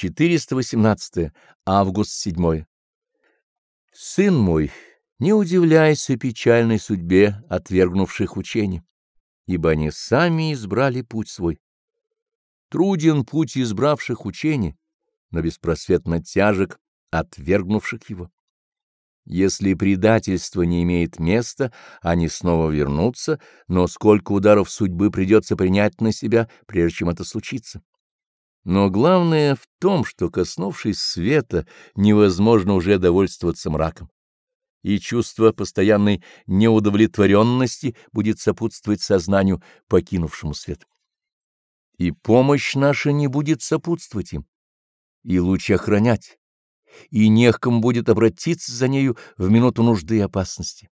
418. Август 7. Сын мой, не удивляйся печальной судьбе отвергнувших учение, ибо они сами избрали путь свой. Труден путь избравших учение, но беспросветно тяжек отвергнувших его. Если предательство не имеет места, они снова вернутся, но сколько ударов судьбы придется принять на себя, прежде чем это случится. Но главное в том, что, коснувшись света, невозможно уже довольствоваться мраком, и чувство постоянной неудовлетворенности будет сопутствовать сознанию, покинувшему свет. И помощь наша не будет сопутствовать им, и лучше охранять, и не к кому будет обратиться за нею в минуту нужды и опасности.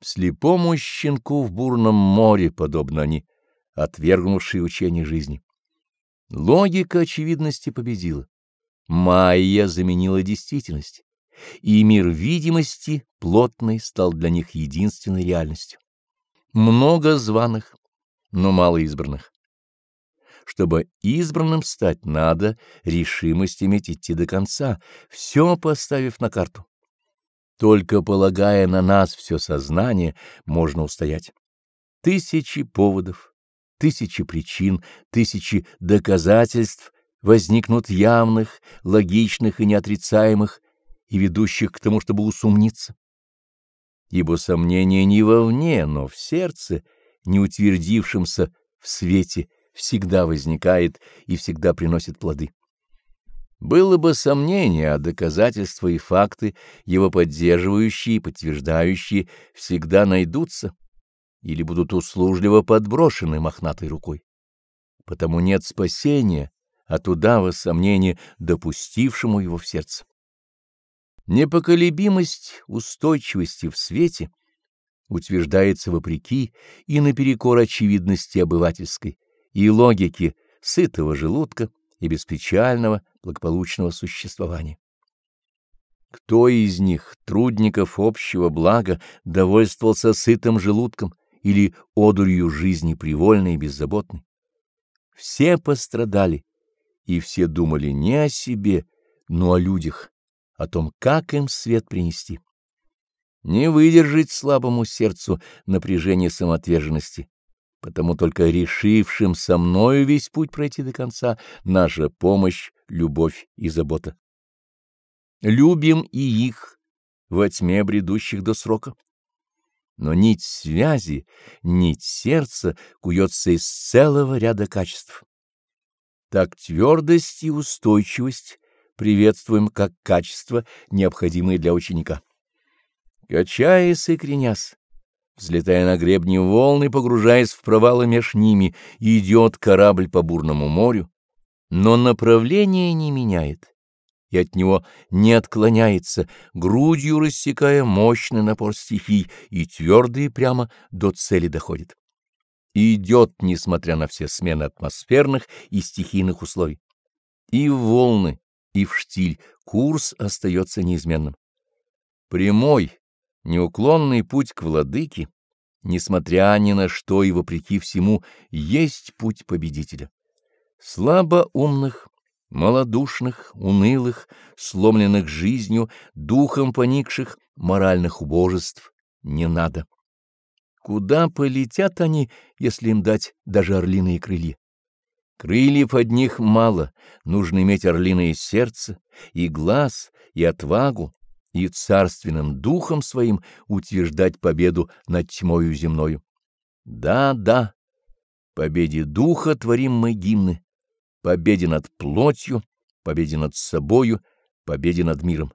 Слепому щенку в бурном море подобно они, отвергнувшие учение жизни. Логика очевидности победила. Майя заменила действительность, и мир видимости плотный стал для них единственной реальностью. Много званых, но мало избранных. Чтобы избранным стать, надо решимость иметь идти до конца, все поставив на карту. Только полагая на нас все сознание, можно устоять. Тысячи поводов, тысячи причин, тысячи доказательств возникнут явных, логичных и неотрицаемых, и ведущих к тому, чтобы усомниться. Ибо сомнение не вовне, но в сердце, не утвердившемся в свете, всегда возникает и всегда приносит плоды. Было бы сомнение, а доказательства и факты, его поддерживающие и подтверждающие, всегда найдутся или будут услужливо подброшены мохнатой рукой. Потому нет спасения от удава сомнения, допустившему его в сердце. Непоколебимость устойчивости в свете утверждается вопреки и наперекор очевидности обывательской и логики сытого желудка и беспечального благополучного существования. Кто из них, трудников общего блага, довольствовался сытым желудком или одурью жизни привольной и беззаботной. Все пострадали, и все думали не о себе, но о людях, о том, как им свет принести. Не выдержать слабому сердцу напряжение самоотверженности, потому только решившим со мною весь путь пройти до конца наша помощь, любовь и забота. Любим и их во тьме бредущих до срока но нить связи, нить сердца куется из целого ряда качеств. Так твердость и устойчивость приветствуем как качества, необходимые для ученика. Качаясь и кренясь, взлетая на гребни волны, погружаясь в провалы меж ними, идет корабль по бурному морю, но направление не меняет и от него не отклоняется, грудью рассекая мощный напор стихий, и твердо прямо до цели доходит. Идет, несмотря на все смены атмосферных и стихийных условий. И в волны, и в штиль курс остается неизменным. Прямой, неуклонный путь к владыке, несмотря ни на что и вопреки всему, есть путь победителя. Слабо умных малодушных, унылых, сломленных жизнью, духом поникших, моральных убожеств не надо. Куда полетят они, если им дать даже орлиные крылья? Крыльев одних мало, нужно иметь орлиное сердце, и глаз, и отвагу, и царственным духом своим утверждать победу над тьмою земною. Да, да, победе духа творим мы гимны, победе над плотью, победе над собою, победе над миром.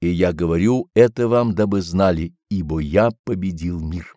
И я говорю это вам, дабы знали, ибо я победил мир.